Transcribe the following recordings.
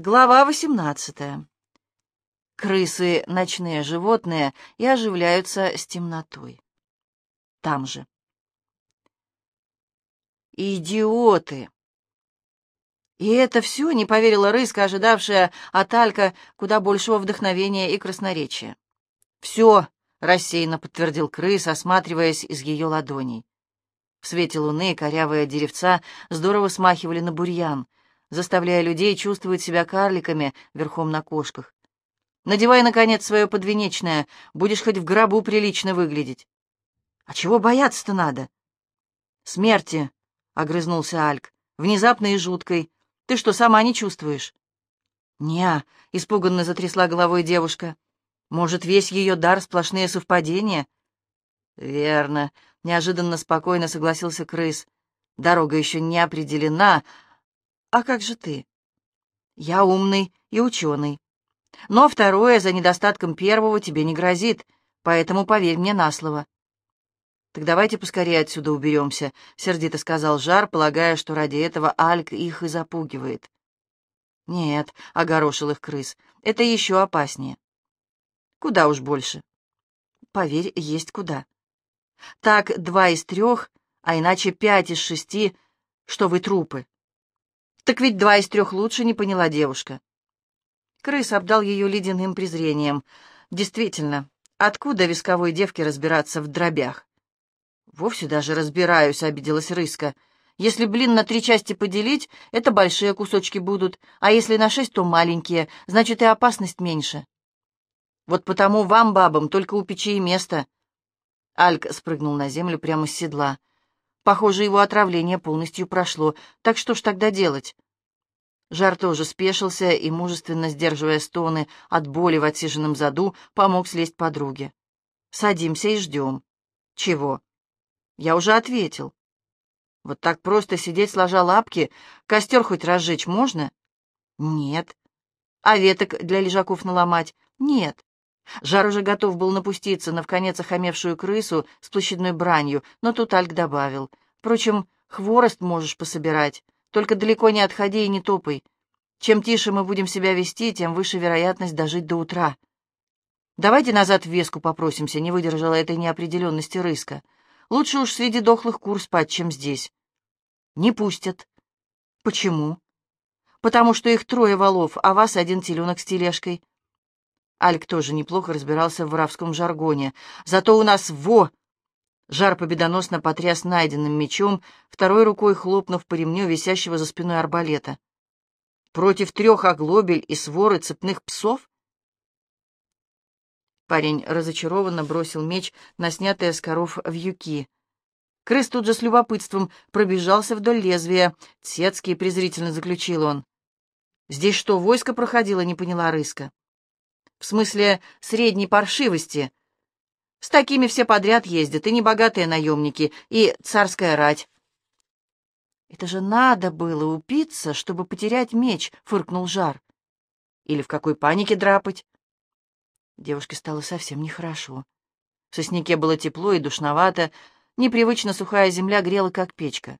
Глава 18. Крысы — ночные животные и оживляются с темнотой. Там же. Идиоты! И это все не поверила Рыска, ожидавшая от Алька куда большего вдохновения и красноречия. «Все!» — рассеянно подтвердил крыс, осматриваясь из ее ладоней. В свете луны корявые деревца здорово смахивали на бурьян — заставляя людей чувствовать себя карликами верхом на кошках. Надевай, наконец, свое подвенечное, будешь хоть в гробу прилично выглядеть. А чего бояться-то надо? Смерти, — огрызнулся Альк, — внезапной и жуткой. Ты что, сама не чувствуешь? Неа, — испуганно затрясла головой девушка. Может, весь ее дар — сплошные совпадения? Верно, — неожиданно спокойно согласился крыс. Дорога еще не определена, а как же ты? Я умный и ученый. Но второе за недостатком первого тебе не грозит, поэтому поверь мне на слово. «Так давайте поскорее отсюда уберемся», — сердито сказал Жар, полагая, что ради этого Альк их и запугивает. «Нет», — огорошил их крыс, — «это еще опаснее». «Куда уж больше?» «Поверь, есть куда». «Так два из трех, а иначе пять из шести, что вы трупы». «Так ведь два из трех лучше», — не поняла девушка. Крыс обдал ее ледяным презрением. «Действительно, откуда висковой девке разбираться в дробях?» «Вовсе даже разбираюсь», — обиделась Рыска. «Если блин на три части поделить, это большие кусочки будут, а если на шесть, то маленькие, значит и опасность меньше». «Вот потому вам, бабам, только у печи и место». Альк спрыгнул на землю прямо с седла. Похоже, его отравление полностью прошло. Так что ж тогда делать? Жар тоже спешился и, мужественно сдерживая стоны от боли в отсиженном заду, помог слезть подруге. «Садимся и ждем». «Чего?» «Я уже ответил». «Вот так просто сидеть сложа лапки? Костер хоть разжечь можно?» «Нет». «А веток для лежаков наломать?» «Нет». Жар уже готов был напуститься на вконец охамевшую крысу с площадной бранью, но тут Альк добавил. «Впрочем, хворост можешь пособирать, только далеко не отходи и не топай. Чем тише мы будем себя вести, тем выше вероятность дожить до утра». «Давайте назад в веску попросимся», — не выдержала этой неопределенности рыска. «Лучше уж среди дохлых кур спать, чем здесь». «Не пустят». «Почему?» «Потому что их трое валов, а вас один теленок с тележкой. Альк тоже неплохо разбирался в воровском жаргоне. «Зато у нас во!» Жар победоносно потряс найденным мечом, второй рукой хлопнув по ремню висящего за спиной арбалета. «Против трех оглобель и своры цепных псов?» Парень разочарованно бросил меч на снятые с коров вьюки. Крыс тут же с любопытством пробежался вдоль лезвия. Цецкий презрительно заключил он. «Здесь что, войско проходило?» — не поняла Рыска. В смысле средней паршивости. С такими все подряд ездят, и небогатые наемники, и царская рать. «Это же надо было упиться, чтобы потерять меч», — фыркнул Жар. «Или в какой панике драпать?» Девушке стало совсем нехорошо. В сосняке было тепло и душновато, непривычно сухая земля грела, как печка.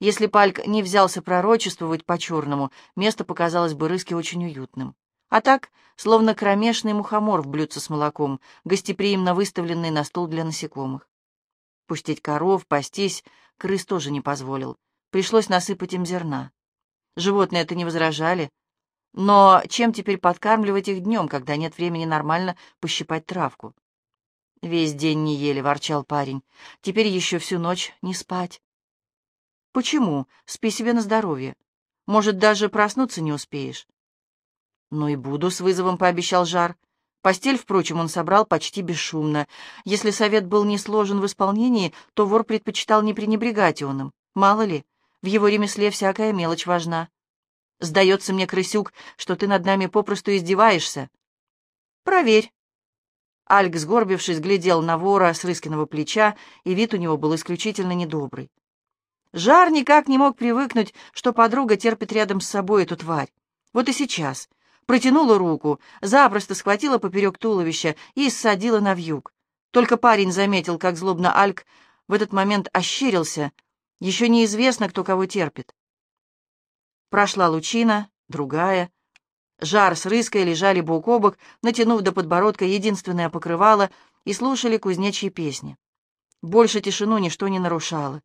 Если Пальк не взялся пророчествовать по-черному, место показалось бы Рыске очень уютным. А так, словно кромешный мухомор в блюдце с молоком, гостеприимно выставленный на стол для насекомых. Пустить коров, пастись, крыс тоже не позволил. Пришлось насыпать им зерна. Животные это не возражали. Но чем теперь подкармливать их днем, когда нет времени нормально пощипать травку? Весь день не ели, ворчал парень. Теперь еще всю ночь не спать. Почему? Спи себе на здоровье. Может, даже проснуться не успеешь. «Ну и буду», — с вызовом пообещал Жар. Постель, впрочем, он собрал почти бесшумно. Если совет был не сложен в исполнении, то вор предпочитал не пренебрегать он им. Мало ли, в его ремесле всякая мелочь важна. «Сдается мне, крысюк, что ты над нами попросту издеваешься». «Проверь». Альк, сгорбившись, глядел на вора с Рыскиного плеча, и вид у него был исключительно недобрый. Жар никак не мог привыкнуть, что подруга терпит рядом с собой эту тварь. Вот и сейчас, протянула руку, запросто схватила поперек туловища и ссадила на вьюг. Только парень заметил, как злобно Альк в этот момент ощерился. Еще неизвестно, кто кого терпит. Прошла лучина, другая. Жар с рыской лежали бок о бок, натянув до подбородка единственное покрывало, и слушали кузнечьи песни. Больше тишину ничто не нарушало.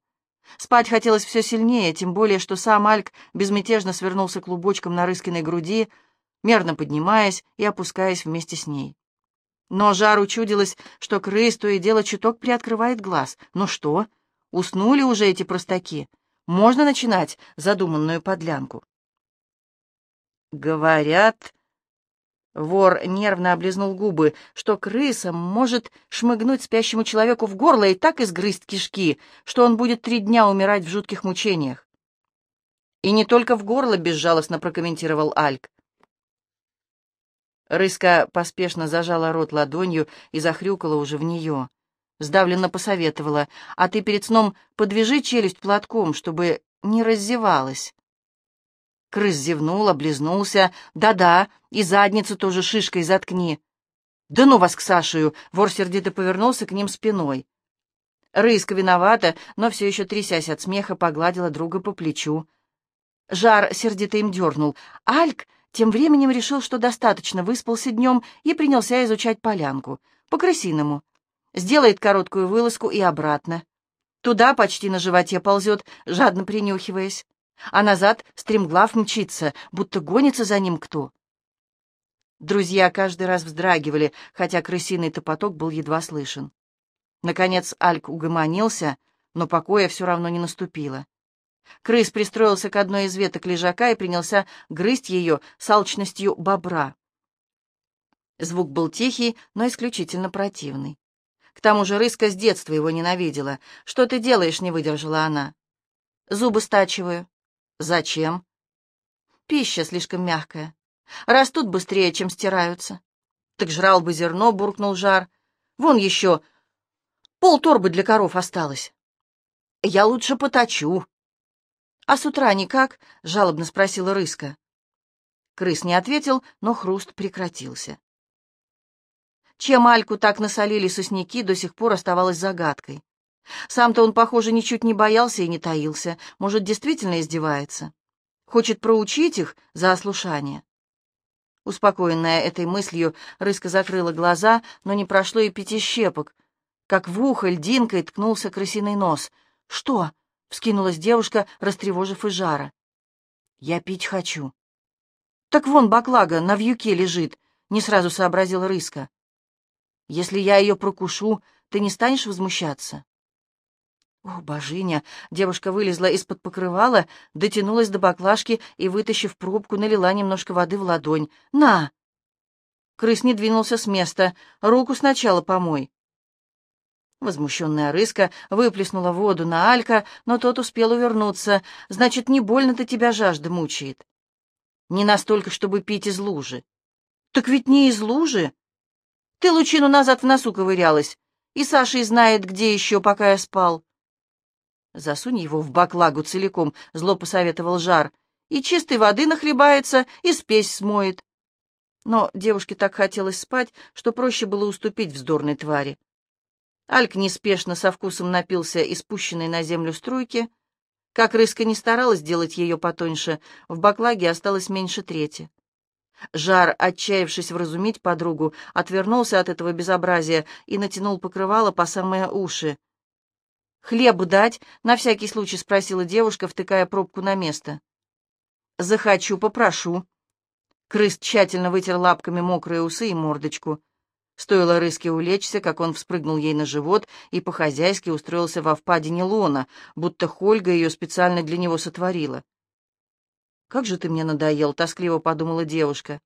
Спать хотелось все сильнее, тем более, что сам Альк безмятежно свернулся клубочком на рыскиной груди, мерно поднимаясь и опускаясь вместе с ней. Но жару чудилось, что крыс то и дело чуток приоткрывает глаз. Ну что, уснули уже эти простаки? Можно начинать задуманную подлянку. Говорят, Вор нервно облизнул губы, что крыса может шмыгнуть спящему человеку в горло и так изгрызть кишки, что он будет три дня умирать в жутких мучениях. «И не только в горло», — безжалостно прокомментировал Альк. Рыска поспешно зажала рот ладонью и захрюкала уже в нее. Сдавленно посоветовала, «А ты перед сном подвяжи челюсть платком, чтобы не раздевалась». Крыс зевнул, облизнулся. «Да-да, и задницу тоже шишкой заткни». «Да ну вас к Сашею!» — вор сердито повернулся к ним спиной. Рыска виновата, но все еще трясясь от смеха, погладила друга по плечу. Жар сердито им дернул. Альк тем временем решил, что достаточно выспался днем и принялся изучать полянку. По-крысиному. Сделает короткую вылазку и обратно. Туда почти на животе ползет, жадно принюхиваясь а назад стремглав мчится, будто гонится за ним кто. Друзья каждый раз вздрагивали, хотя крысиный топоток был едва слышен. Наконец Альк угомонился, но покоя все равно не наступило. Крыс пристроился к одной из веток лежака и принялся грызть ее с алчностью бобра. Звук был тихий, но исключительно противный. К тому же Рыска с детства его ненавидела. «Что ты делаешь?» — не выдержала она. «Зубы стачиваю». Зачем? Пища слишком мягкая. Растут быстрее, чем стираются. Так жрал бы зерно, буркнул жар. Вон еще пол торбы для коров осталось. Я лучше поточу. А с утра никак? Жалобно спросила рыска. Крыс не ответил, но хруст прекратился. Чем Альку так насолили сосняки, до сих пор оставалось загадкой. Сам-то он, похоже, ничуть не боялся и не таился. Может, действительно издевается? Хочет проучить их за ослушание? Успокоенная этой мыслью, Рыска закрыла глаза, но не прошло и пяти щепок. Как в ухо льдинкой ткнулся крысиный нос. «Что?» — вскинулась девушка, растревожив из жара. «Я пить хочу». «Так вон баклага на вьюке лежит», — не сразу сообразил Рыска. «Если я ее прокушу, ты не станешь возмущаться?» О, божиня! Девушка вылезла из-под покрывала, дотянулась до баклажки и, вытащив пробку, налила немножко воды в ладонь. «На!» Крыс не двинулся с места. «Руку сначала помой». Возмущенная рыска выплеснула воду на Алька, но тот успел увернуться. «Значит, не больно-то тебя жажда мучает?» «Не настолько, чтобы пить из лужи». «Так ведь не из лужи!» «Ты лучину назад в носу ковырялась, и Саша знает, где еще, пока я спал». «Засунь его в баклагу целиком», — зло посоветовал Жар, «и чистой воды нахлебается, и спесь смоет». Но девушке так хотелось спать, что проще было уступить вздорной твари. Альк неспешно со вкусом напился из спущенной на землю струйки. Как рыска не старалась сделать ее потоньше, в баклаге осталось меньше трети. Жар, отчаявшись вразумить подругу, отвернулся от этого безобразия и натянул покрывало по самые уши. «Хлебу дать?» — на всякий случай спросила девушка, втыкая пробку на место. «Захочу, попрошу». Крыс тщательно вытер лапками мокрые усы и мордочку. Стоило рыске улечься, как он вспрыгнул ей на живот и по-хозяйски устроился во впадине лона, будто Хольга ее специально для него сотворила. «Как же ты мне надоел!» — тоскливо подумала девушка.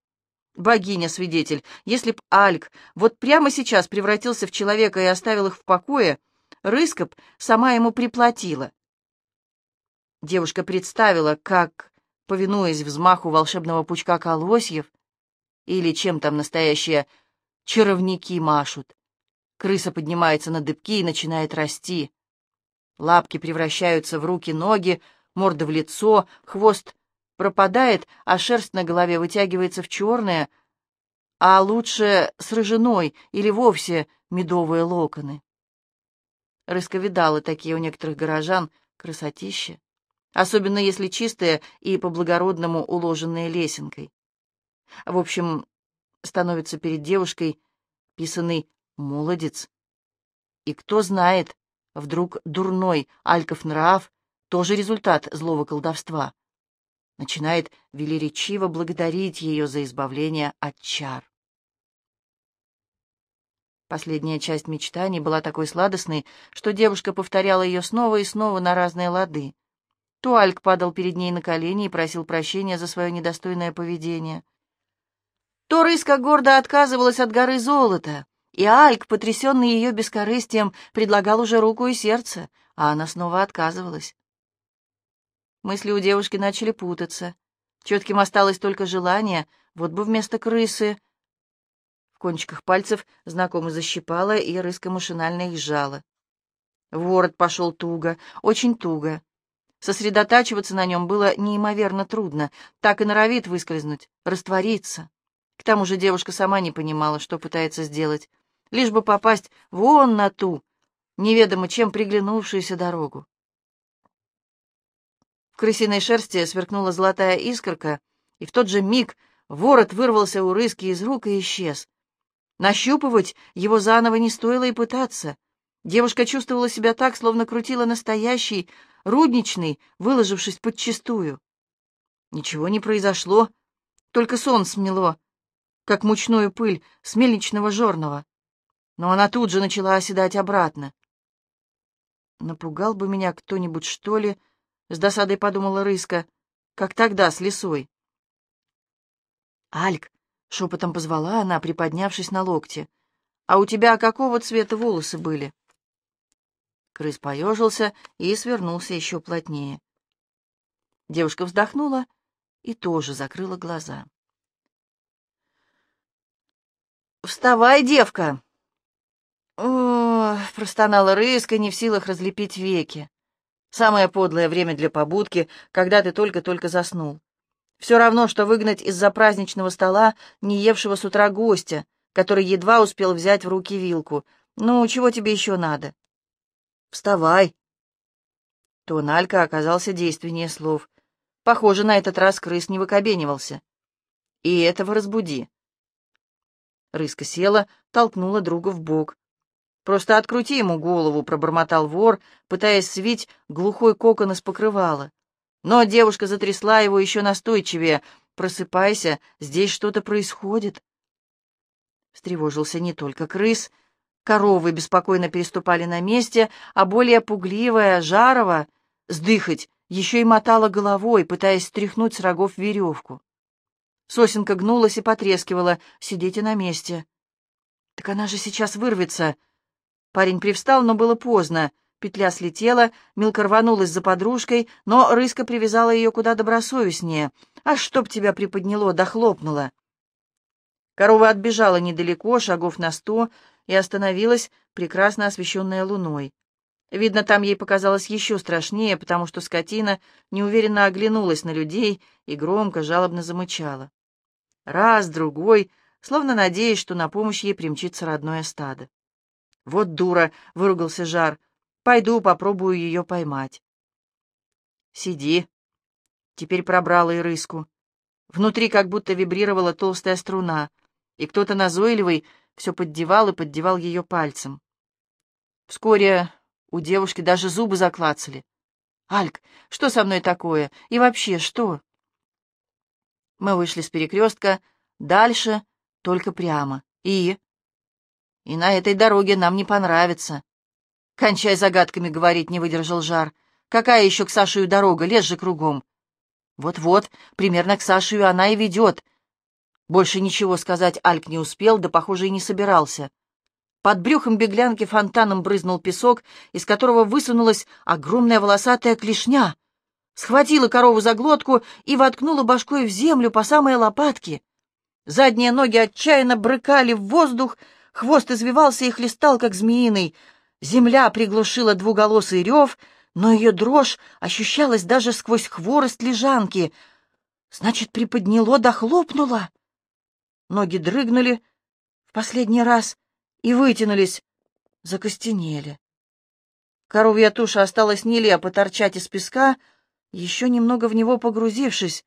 «Богиня-свидетель, если б Альк вот прямо сейчас превратился в человека и оставил их в покое, Рыскоп сама ему приплатила. Девушка представила, как, повинуясь взмаху волшебного пучка колосьев, или чем там настоящие чаровники машут, крыса поднимается на дыбки и начинает расти. Лапки превращаются в руки-ноги, морда в лицо, хвост пропадает, а шерсть на голове вытягивается в черное, а лучше с рыжиной или вовсе медовые локоны. Рыска видала такие у некоторых горожан красотища, особенно если чистые и по-благородному уложенные лесенкой. В общем, становится перед девушкой писанный молодец. И кто знает, вдруг дурной альков нрав тоже результат злого колдовства. Начинает велеречиво благодарить ее за избавление от чар. Последняя часть мечтаний была такой сладостной, что девушка повторяла ее снова и снова на разные лады. То Альк падал перед ней на колени и просил прощения за свое недостойное поведение. То Рыска гордо отказывалась от горы золота, и Альк, потрясенный ее бескорыстием, предлагал уже руку и сердце, а она снова отказывалась. Мысли у девушки начали путаться. Четким осталось только желание, вот бы вместо крысы в кончиках пальцев знакомо защипала, и рыска машинально их сжала. Ворот пошел туго, очень туго. Сосредотачиваться на нем было неимоверно трудно, так и норовит выскользнуть, раствориться. К тому же девушка сама не понимала, что пытается сделать, лишь бы попасть вон на ту, неведомо чем приглянувшуюся дорогу. В крысиной шерсти сверкнула золотая искорка, и в тот же миг ворот вырвался у рыски из рук и исчез. Нащупывать его заново не стоило и пытаться. Девушка чувствовала себя так, словно крутила настоящий, рудничный, выложившись подчистую. Ничего не произошло, только сон смело, как мучную пыль с мельничного жорного. Но она тут же начала оседать обратно. «Напугал бы меня кто-нибудь, что ли?» — с досадой подумала Рыска, — «как тогда, с лисой». «Альк, — шепотом позвала она, приподнявшись на локте. «А у тебя какого цвета волосы были?» Крыс поежился и свернулся еще плотнее. Девушка вздохнула и тоже закрыла глаза. «Вставай, девка!» «О, — простонала рыска, не в силах разлепить веки. Самое подлое время для побудки, когда ты только-только заснул. Все равно, что выгнать из-за праздничного стола не евшего с утра гостя, который едва успел взять в руки вилку. «Ну, чего тебе еще надо?» «Вставай!» Тон Алька оказался действеннее слов. Похоже, на этот раз крыс не выкобенивался. «И этого разбуди!» Рыска села, толкнула друга в бок. «Просто открути ему голову», — пробормотал вор, пытаясь свить глухой кокон из покрывала. Но девушка затрясла его еще настойчивее. «Просыпайся, здесь что-то происходит». Встревожился не только крыс. Коровы беспокойно переступали на месте, а более пугливая, жарова, сдыхать, еще и мотала головой, пытаясь стряхнуть с рогов веревку. Сосенка гнулась и потрескивала. «Сидите на месте». «Так она же сейчас вырвется». Парень привстал, но было поздно. Петля слетела, Милка рванулась за подружкой, но рыска привязала ее куда добросовестнее. «А чтоб тебя приподняло, дохлопнуло!» Корова отбежала недалеко, шагов на сто, и остановилась, прекрасно освещенная луной. Видно, там ей показалось еще страшнее, потому что скотина неуверенно оглянулась на людей и громко, жалобно замычала. Раз, другой, словно надеясь, что на помощь ей примчится родное стадо. «Вот дура!» — выругался Жар. Пойду попробую ее поймать. Сиди. Теперь пробрала и рыску. Внутри как будто вибрировала толстая струна, и кто-то назойливый все поддевал и поддевал ее пальцем. Вскоре у девушки даже зубы заклацали. «Альк, что со мной такое? И вообще, что?» Мы вышли с перекрестка, дальше только прямо. И? И на этой дороге нам не понравится. «Кончай загадками говорить», — не выдержал жар. «Какая еще к Сашею дорога? Лес же кругом». «Вот-вот, примерно к Сашею она и ведет». Больше ничего сказать Альк не успел, да, похоже, и не собирался. Под брюхом беглянки фонтаном брызнул песок, из которого высунулась огромная волосатая клешня. Схватила корову за глотку и воткнула башкой в землю по самые лопатки. Задние ноги отчаянно брыкали в воздух, хвост извивался и хлестал, как змеиный — Земля приглушила двуголосый рев, но ее дрожь ощущалась даже сквозь хворост лежанки. Значит, приподняло да хлопнуло. Ноги дрыгнули в последний раз и вытянулись, закостенели. Коровья туша осталась нелепо торчать из песка, еще немного в него погрузившись.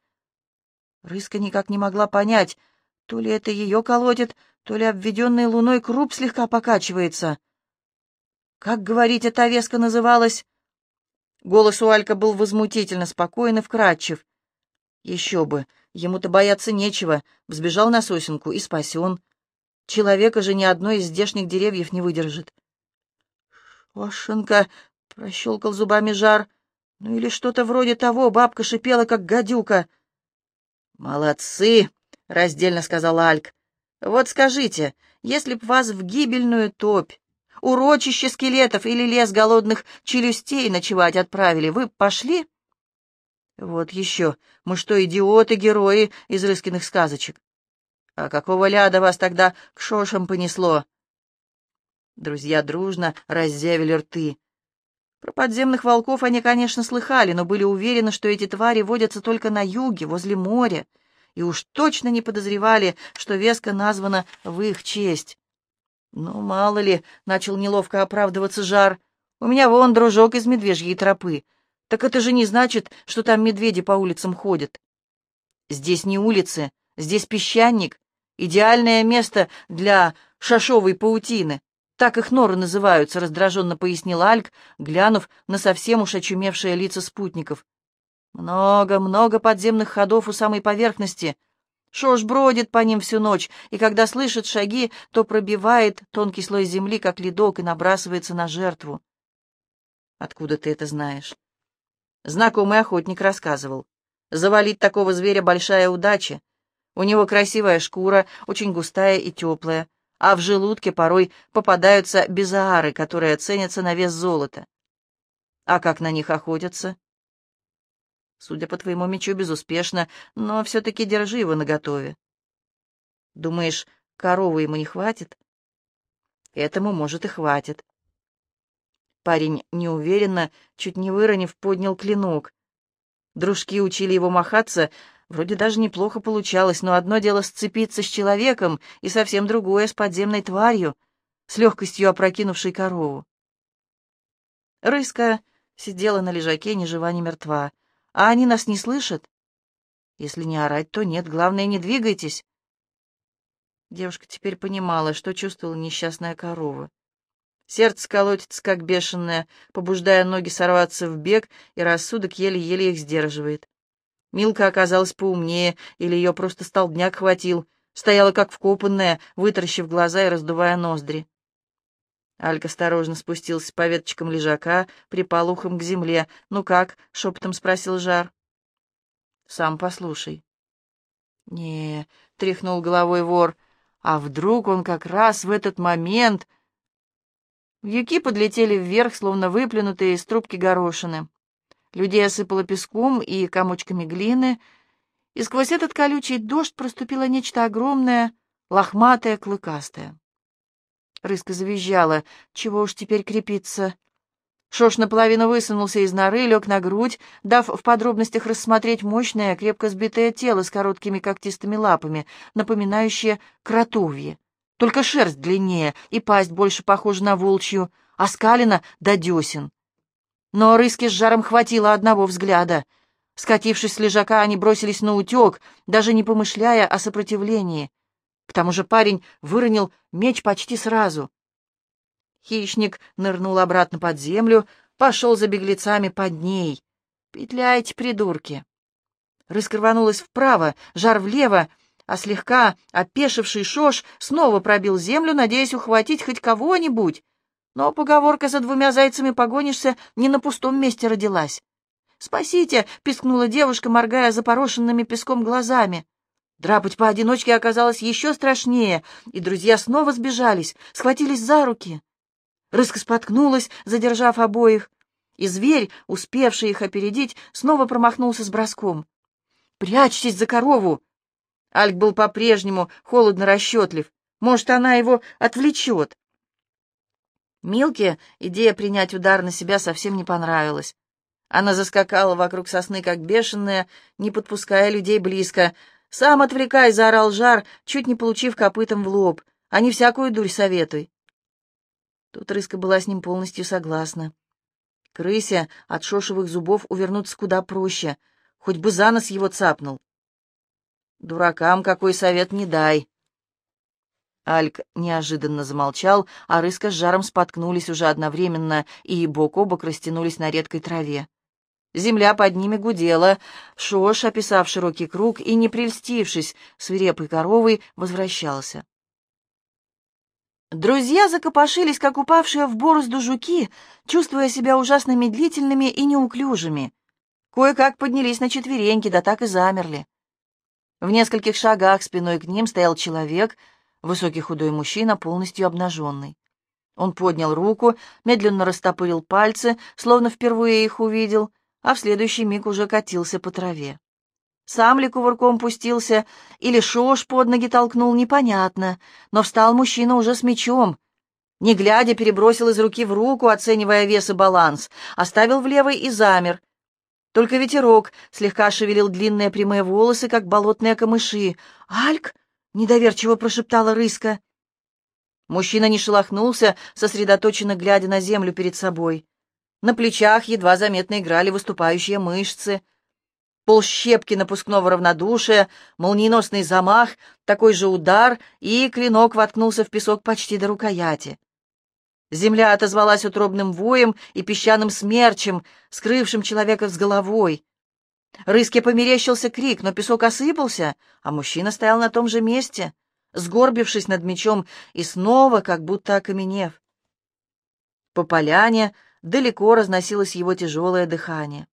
Рыска никак не могла понять, то ли это ее колотит, то ли обведенный луной круп слегка покачивается. Как говорить, эта веска называлась? Голос у Алька был возмутительно спокоен и вкрадчив. Еще бы, ему-то бояться нечего, взбежал на сосенку и спасен. Человека же ни одной из здешних деревьев не выдержит. «Ошенка!» — прощелкал зубами жар. «Ну или что-то вроде того, бабка шипела, как гадюка». «Молодцы!» — раздельно сказал Альк. «Вот скажите, если б вас в гибельную топь, урочище скелетов или лес голодных челюстей ночевать отправили, вы пошли?» «Вот еще, мы что, идиоты-герои из Рыскиных сказочек? А какого ляда вас тогда к шошам понесло?» Друзья дружно раззявили рты. Про подземных волков они, конечно, слыхали, но были уверены, что эти твари водятся только на юге, возле моря, и уж точно не подозревали, что веска названа в их честь. «Ну, мало ли», — начал неловко оправдываться Жар, — «у меня вон дружок из медвежьей тропы. Так это же не значит, что там медведи по улицам ходят. Здесь не улицы, здесь песчаник, идеальное место для шашовой паутины. Так их норы называются, — раздраженно пояснил Альк, глянув на совсем уж очумевшие лица спутников. Много-много подземных ходов у самой поверхности. Шош бродит по ним всю ночь, и когда слышит шаги, то пробивает тонкий слой земли, как ледок, и набрасывается на жертву. Откуда ты это знаешь? Знакомый охотник рассказывал. Завалить такого зверя — большая удача. У него красивая шкура, очень густая и теплая а в желудке порой попадаются безаары, которые ценятся на вес золота. А как на них охотятся? Судя по твоему мечу, безуспешно, но все-таки держи его наготове. Думаешь, коровы ему не хватит? Этому, может, и хватит. Парень неуверенно, чуть не выронив, поднял клинок. Дружки учили его махаться, Вроде даже неплохо получалось, но одно дело сцепиться с человеком, и совсем другое с подземной тварью, с легкостью опрокинувшей корову. Рыска сидела на лежаке, ни жива, ни мертва. А они нас не слышат? Если не орать, то нет, главное, не двигайтесь. Девушка теперь понимала, что чувствовала несчастная корова. Сердце колотится, как бешеное, побуждая ноги сорваться в бег, и рассудок еле-еле их сдерживает. Милка оказалась поумнее, или ее просто столбняк хватил, стояла как вкопанная, вытаращив глаза и раздувая ноздри. Алька осторожно спустился по веточкам лежака, припал ухом к земле. «Ну как?» — шепотом спросил Жар. «Сам послушай». «Не», — тряхнул головой вор, — «а вдруг он как раз в этот момент...» Вьюки подлетели вверх, словно выплюнутые из трубки горошины. Людей осыпало песком и комочками глины, и сквозь этот колючий дождь проступило нечто огромное, лохматое, клыкастое. Рыска завизжала. Чего уж теперь крепиться? Шош наполовину высунулся из норы, лег на грудь, дав в подробностях рассмотреть мощное, крепко сбитое тело с короткими когтистыми лапами, напоминающее кротовье. Только шерсть длиннее, и пасть больше похожа на волчью, а скалина до десен. Но рыски с жаром хватило одного взгляда. Скатившись с лежака, они бросились на утек, даже не помышляя о сопротивлении. К тому же парень выронил меч почти сразу. Хищник нырнул обратно под землю, пошел за беглецами под ней. «Петляйте, придурки!» Рыск рванулась вправо, жар влево, а слегка опешивший Шош снова пробил землю, надеясь ухватить хоть кого-нибудь. Но поговорка «за двумя зайцами погонишься» не на пустом месте родилась. «Спасите!» — пискнула девушка, моргая запорошенными песком глазами. Драпать поодиночке оказалось еще страшнее, и друзья снова сбежались, схватились за руки. Рыска споткнулась, задержав обоих, и зверь, успевший их опередить, снова промахнулся с броском. «Прячьтесь за корову!» Альк был по-прежнему холодно расчетлив. Может, она его отвлечет. Милке идея принять удар на себя совсем не понравилась. Она заскакала вокруг сосны, как бешеная, не подпуская людей близко. «Сам отвлекай!» — заорал Жар, чуть не получив копытом в лоб. «А не всякую дурь советуй!» Тут Рыска была с ним полностью согласна. Крысе от шошевых зубов увернуться куда проще, хоть бы за нос его цапнул. Дуракам какой совет не дай. Альк неожиданно замолчал, а Рыска с жаром споткнулись уже одновременно и бок о бок растянулись на редкой траве. Земля под ними гудела, Шош, описав широкий круг и не прельстившись свирепой коровой, возвращался. Друзья закопошились, как упавшие в борозду жуки, чувствуя себя ужасно медлительными и неуклюжими. Кое-как поднялись на четвереньки, да так и замерли. В нескольких шагах спиной к ним стоял человек, высокий худой мужчина, полностью обнаженный. Он поднял руку, медленно растопырил пальцы, словно впервые их увидел, а в следующий миг уже катился по траве. Сам ли кувырком пустился, или шош под ноги толкнул, непонятно, но встал мужчина уже с мечом. Не глядя, перебросил из руки в руку, оценивая вес и баланс, оставил в левой и замер, только ветерок слегка шевелил длинные прямые волосы, как болотные камыши. «Альк!» — недоверчиво прошептала рыска. Мужчина не шелохнулся, сосредоточенно глядя на землю перед собой. На плечах едва заметно играли выступающие мышцы. Полщепки напускного равнодушия, молниеносный замах, такой же удар, и клинок воткнулся в песок почти до рукояти. Земля отозвалась утробным воем и песчаным смерчем, скрывшим человека с головой. Рыске померещился крик, но песок осыпался, а мужчина стоял на том же месте, сгорбившись над мечом и снова как будто окаменев. По поляне далеко разносилось его тяжелое дыхание.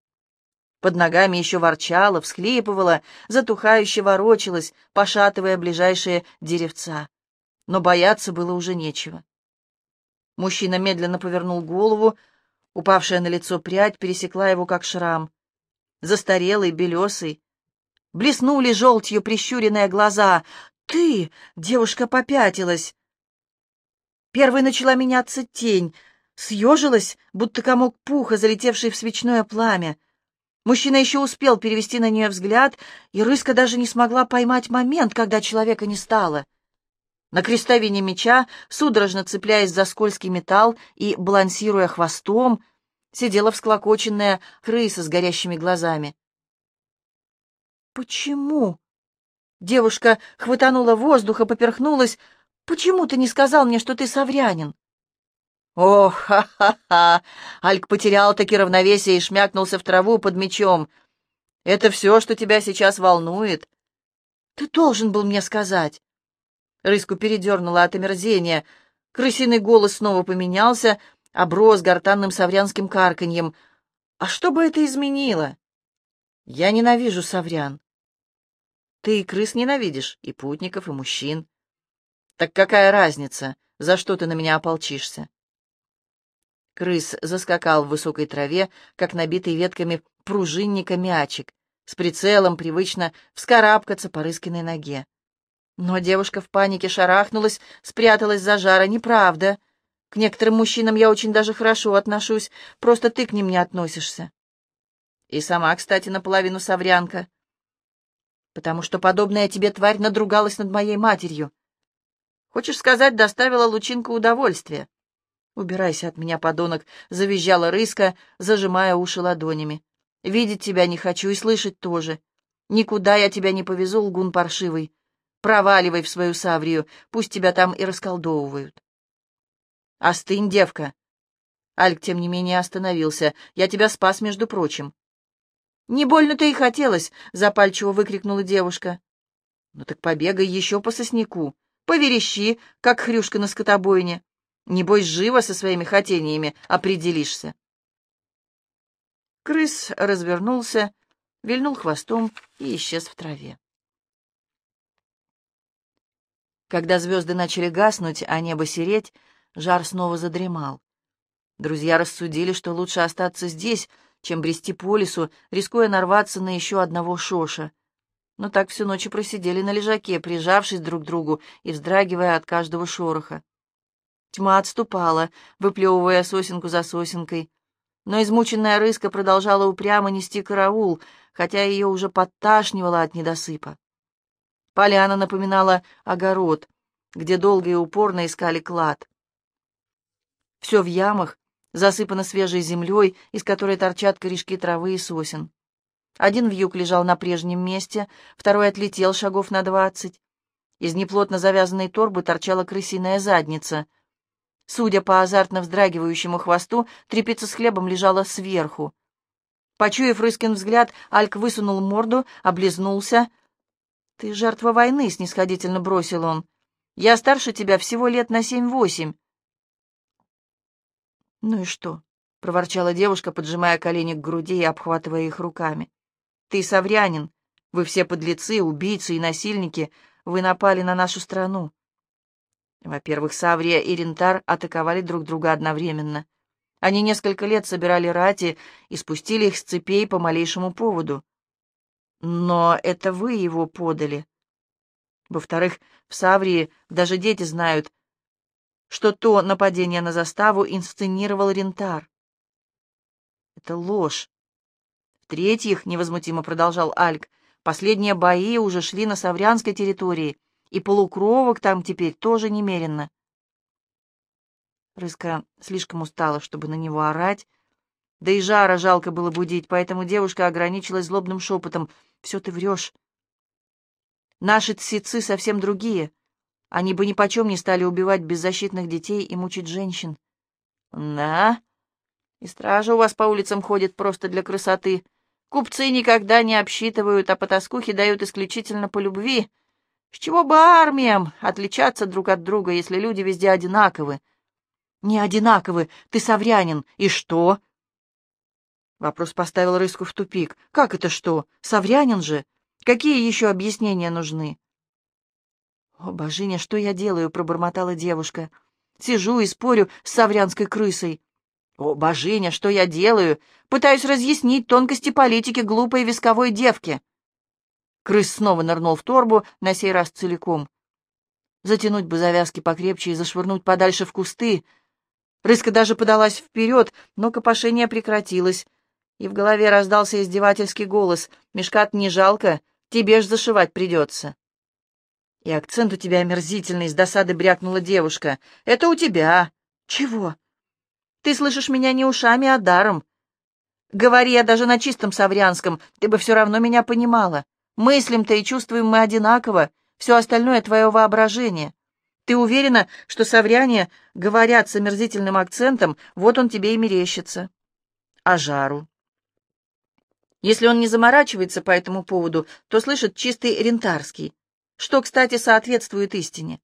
Под ногами еще ворчало, всхлипывало, затухающе ворочалось, пошатывая ближайшие деревца. Но бояться было уже нечего. Мужчина медленно повернул голову, упавшая на лицо прядь пересекла его как шрам. Застарелый, белесый. Блеснули желтью прищуренные глаза. «Ты!» — девушка попятилась. Первой начала меняться тень, съежилась, будто комок пуха, залетевший в свечное пламя. Мужчина еще успел перевести на нее взгляд, и Рыска даже не смогла поймать момент, когда человека не стало — на крестовине меча, судорожно цепляясь за скользкий металл и балансируя хвостом, сидела всклокоченная крыса с горящими глазами. «Почему?» Девушка хватанула воздуха, поперхнулась. «Почему ты не сказал мне, что ты саврянин?» «О, ха-ха-ха!» Альк потерял таки равновесие и шмякнулся в траву под мечом. «Это все, что тебя сейчас волнует?» «Ты должен был мне сказать!» Рыску передернула от омерзения. Крысиный голос снова поменялся, оброс гортанным саврянским карканьем. «А что бы это изменило?» «Я ненавижу саврян». «Ты и крыс ненавидишь, и путников, и мужчин». «Так какая разница, за что ты на меня ополчишься?» Крыс заскакал в высокой траве, как набитый ветками пружинника мячик, с прицелом привычно вскарабкаться по рыскиной ноге. Но девушка в панике шарахнулась, спряталась за жара. Неправда. К некоторым мужчинам я очень даже хорошо отношусь, просто ты к ним не относишься. И сама, кстати, наполовину саврянка. Потому что подобная тебе тварь надругалась над моей матерью. Хочешь сказать, доставила лучинку удовольствия? «Убирайся от меня, подонок!» — завизжала рыска, зажимая уши ладонями. «Видеть тебя не хочу и слышать тоже. Никуда я тебя не повезу, лгун паршивый. Проваливай в свою Саврию, пусть тебя там и расколдовывают. Остынь, девка. Альк, тем не менее, остановился. Я тебя спас, между прочим. Не больно-то и хотелось, запальчиво выкрикнула девушка. Ну так побегай еще по сосняку, поверещи, как хрюшка на скотобойне. Небось, живо со своими хотениями определишься. Крыс развернулся, вильнул хвостом и исчез в траве. Когда звезды начали гаснуть, а небо сереть, жар снова задремал. Друзья рассудили, что лучше остаться здесь, чем брести по лесу, рискуя нарваться на еще одного шоша. Но так всю ночь и просидели на лежаке, прижавшись друг к другу и вздрагивая от каждого шороха. Тьма отступала, выплевывая сосенку за сосенкой. Но измученная рыска продолжала упрямо нести караул, хотя ее уже подташнивало от недосыпа. Поляна напоминала огород, где долго и упорно искали клад. Все в ямах, засыпано свежей землей, из которой торчат корешки травы и сосен. Один вьюг лежал на прежнем месте, второй отлетел шагов на двадцать. Из неплотно завязанной торбы торчала крысиная задница. Судя по азартно вздрагивающему хвосту, трепица с хлебом лежала сверху. Почуяв Рыскин взгляд, Альк высунул морду, облизнулся. «Ты жертва войны», — снисходительно бросил он. «Я старше тебя всего лет на семь-восемь». «Ну и что?» — проворчала девушка, поджимая колени к груди и обхватывая их руками. «Ты саврянин. Вы все подлецы, убийцы и насильники. Вы напали на нашу страну». Во-первых, Саврия и Рентар атаковали друг друга одновременно. Они несколько лет собирали рати и спустили их с цепей по малейшему поводу. Но это вы его подали. Во-вторых, в Саврии даже дети знают, что то нападение на заставу инсценировал Рентар. Это ложь. В-третьих, невозмутимо продолжал Альк, последние бои уже шли на Саврянской территории, и полукровок там теперь тоже немерено. Рыска слишком устала, чтобы на него орать. Да и жара жалко было будить, поэтому девушка ограничилась злобным шепотом. «Все ты врешь. Наши тсицы совсем другие. Они бы ни почем не стали убивать беззащитных детей и мучить женщин». «Да? И стража у вас по улицам ходит просто для красоты. Купцы никогда не обсчитывают, а потаскухи дают исключительно по любви. С чего бы армиям отличаться друг от друга, если люди везде одинаковы?» «Не одинаковы. Ты саврянин. И что?» Вопрос поставил Рыску в тупик. «Как это что? Саврянин же? Какие еще объяснения нужны?» «О, божиня, что я делаю?» — пробормотала девушка. «Сижу и спорю с саврянской крысой». «О, божиня, что я делаю? Пытаюсь разъяснить тонкости политики глупой висковой девки». Крыс снова нырнул в торбу, на сей раз целиком. Затянуть бы завязки покрепче и зашвырнуть подальше в кусты — Рыска даже подалась вперед, но копошение прекратилось, и в голове раздался издевательский голос. «Мешкат не жалко, тебе ж зашивать придется». «И акцент у тебя омерзительный», — с досады брякнула девушка. «Это у тебя». «Чего?» «Ты слышишь меня не ушами, а даром. Говори я даже на чистом саврянском, ты бы все равно меня понимала. Мыслим-то и чувствуем мы одинаково, все остальное — твое воображение. Ты уверена, что совряне говорят с омерзительным акцентом, вот он тебе и мерещится. А жару? Если он не заморачивается по этому поводу, то слышит чистый рентарский, что, кстати, соответствует истине.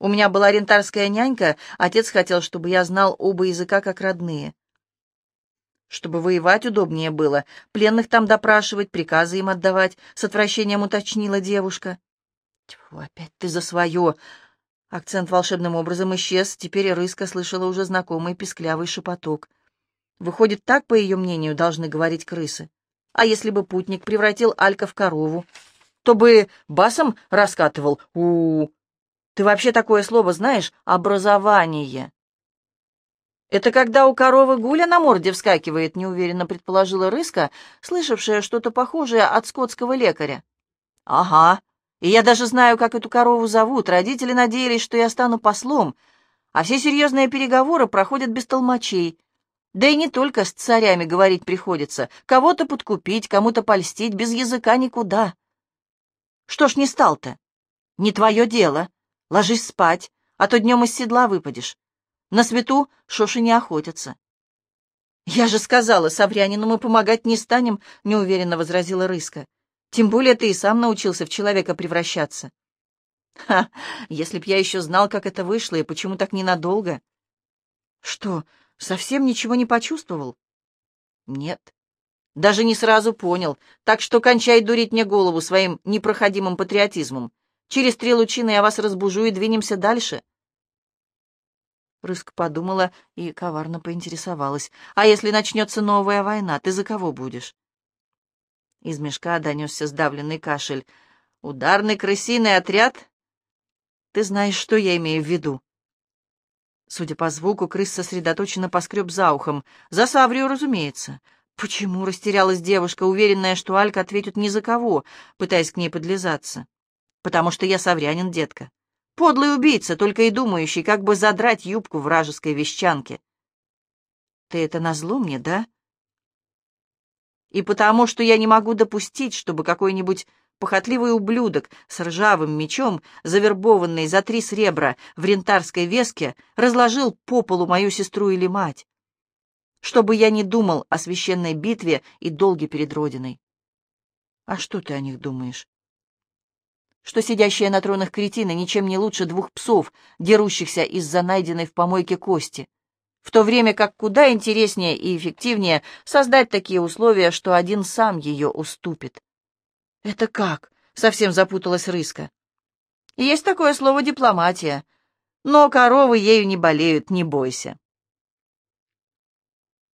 У меня была рентарская нянька, отец хотел, чтобы я знал оба языка как родные. Чтобы воевать удобнее было, пленных там допрашивать, приказы им отдавать, с отвращением уточнила девушка. Тьфу, опять ты за свое! Акцент волшебным образом исчез, теперь Рыска слышала уже знакомый писклявый шепоток. Выходит, так, по ее мнению, должны говорить крысы. А если бы путник превратил Алька в корову, то бы басом раскатывал у, -у, -у. Ты вообще такое слово знаешь? Образование. Это когда у коровы гуля на морде вскакивает, неуверенно предположила Рыска, слышавшая что-то похожее от скотского лекаря. Ага, и я даже знаю, как эту корову зовут. Родители надеялись, что я стану послом, а все серьезные переговоры проходят без толмачей. Да и не только с царями говорить приходится. Кого-то подкупить, кому-то польстить, без языка никуда. Что ж не стал-то? Не твое дело. Ложись спать, а то днем из седла выпадешь. На свету шоши не охотятся. «Я же сказала, Саврянину мы помогать не станем», — неуверенно возразила Рыска. Тем более ты и сам научился в человека превращаться. Ха, если б я еще знал, как это вышло, и почему так ненадолго. Что, совсем ничего не почувствовал? Нет. Даже не сразу понял, так что кончай дурить мне голову своим непроходимым патриотизмом. Через три лучины я вас разбужу и двинемся дальше. Рыск подумала и коварно поинтересовалась. «А если начнется новая война, ты за кого будешь?» Из мешка донесся сдавленный кашель. «Ударный крысиный отряд? Ты знаешь, что я имею в виду?» Судя по звуку, крыс сосредоточенно поскреб за ухом. «За Саврию, разумеется». «Почему?» — растерялась девушка, уверенная, что Алька ответит ни за кого, пытаясь к ней подлизаться. «Потому что я саврянин, детка. Подлый убийца, только и думающий, как бы задрать юбку вражеской вещанке». «Ты это назло мне, да?» И потому, что я не могу допустить, чтобы какой-нибудь похотливый ублюдок с ржавым мечом, завербованный за три сребра в рентарской веске, разложил по полу мою сестру или мать. Чтобы я не думал о священной битве и долге перед Родиной. А что ты о них думаешь? Что сидящие на тронах кретины ничем не лучше двух псов, дерущихся из-за найденной в помойке кости в то время как куда интереснее и эффективнее создать такие условия, что один сам ее уступит. «Это как?» — совсем запуталась Рыска. «Есть такое слово «дипломатия», но коровы ею не болеют, не бойся».